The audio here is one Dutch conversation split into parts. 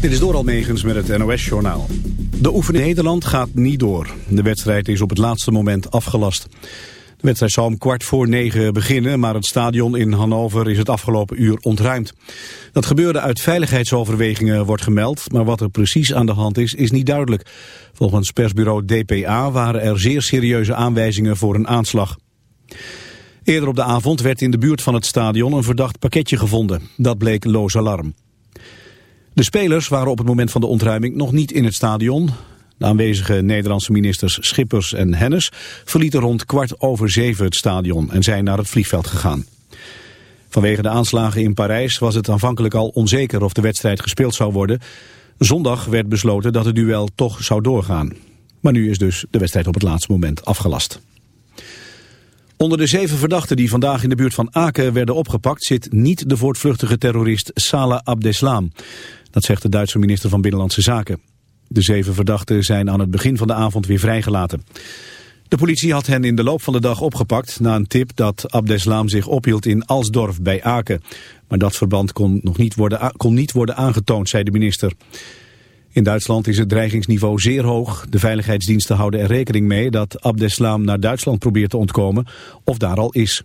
Dit is door Almegens met het NOS-journaal. De oefening Nederland gaat niet door. De wedstrijd is op het laatste moment afgelast. De wedstrijd zou om kwart voor negen beginnen, maar het stadion in Hannover is het afgelopen uur ontruimd. Dat gebeurde uit veiligheidsoverwegingen wordt gemeld, maar wat er precies aan de hand is, is niet duidelijk. Volgens persbureau DPA waren er zeer serieuze aanwijzingen voor een aanslag. Eerder op de avond werd in de buurt van het stadion een verdacht pakketje gevonden. Dat bleek loos alarm. De spelers waren op het moment van de ontruiming nog niet in het stadion. De aanwezige Nederlandse ministers Schippers en Hennis verlieten rond kwart over zeven het stadion en zijn naar het vliegveld gegaan. Vanwege de aanslagen in Parijs was het aanvankelijk al onzeker of de wedstrijd gespeeld zou worden. Zondag werd besloten dat het duel toch zou doorgaan. Maar nu is dus de wedstrijd op het laatste moment afgelast. Onder de zeven verdachten die vandaag in de buurt van Aken werden opgepakt... zit niet de voortvluchtige terrorist Salah Abdeslam. Dat zegt de Duitse minister van Binnenlandse Zaken. De zeven verdachten zijn aan het begin van de avond weer vrijgelaten. De politie had hen in de loop van de dag opgepakt... na een tip dat Abdeslam zich ophield in Alsdorf bij Aken. Maar dat verband kon, nog niet worden, kon niet worden aangetoond, zei de minister. In Duitsland is het dreigingsniveau zeer hoog. De veiligheidsdiensten houden er rekening mee dat Abdeslam naar Duitsland probeert te ontkomen of daar al is.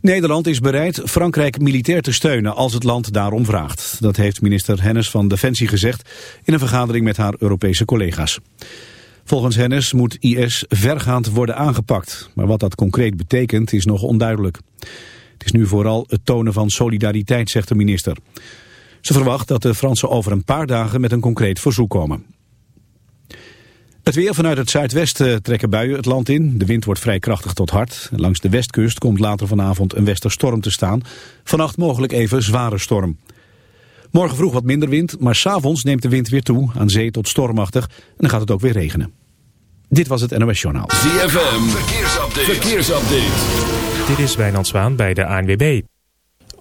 Nederland is bereid Frankrijk militair te steunen als het land daarom vraagt. Dat heeft minister Hennis van Defensie gezegd in een vergadering met haar Europese collega's. Volgens Hennis moet IS vergaand worden aangepakt. Maar wat dat concreet betekent is nog onduidelijk. Het is nu vooral het tonen van solidariteit, zegt de minister. Ze verwacht dat de Fransen over een paar dagen met een concreet verzoek komen. Het weer vanuit het zuidwesten trekken buien het land in. De wind wordt vrij krachtig tot hard. Langs de westkust komt later vanavond een westerstorm te staan. Vannacht mogelijk even zware storm. Morgen vroeg wat minder wind, maar s'avonds neemt de wind weer toe. Aan zee tot stormachtig en dan gaat het ook weer regenen. Dit was het NOS Journaal. ZFM, verkeersupdate. verkeersupdate. Dit is Wijnand Zwaan bij de ANWB.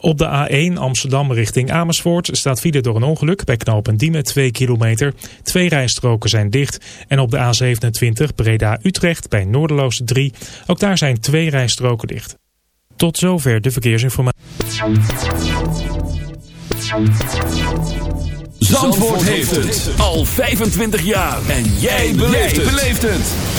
Op de A1 Amsterdam richting Amersfoort staat file door een ongeluk bij knopen Diemen 2 kilometer. Twee rijstroken zijn dicht. En op de A27 Breda-Utrecht bij Noorderloos 3. Ook daar zijn twee rijstroken dicht. Tot zover de verkeersinformatie. Zandvoort heeft het al 25 jaar. En jij beleeft het.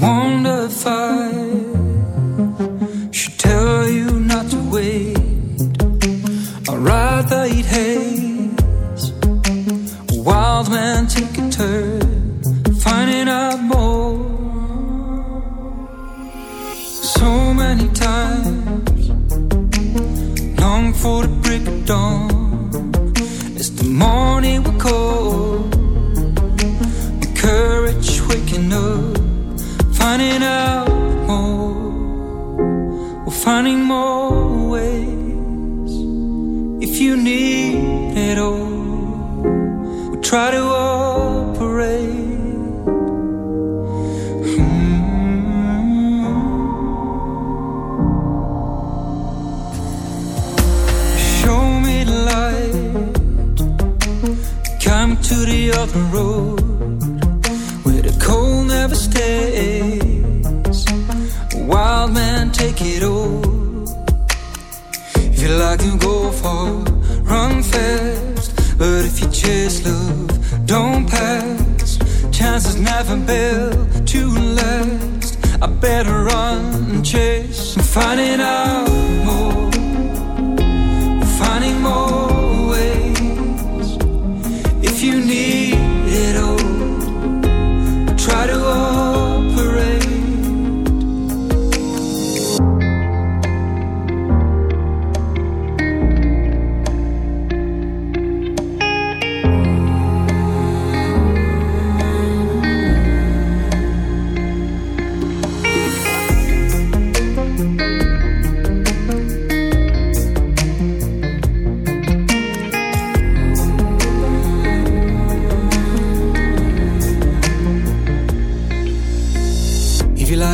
wonderful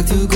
두고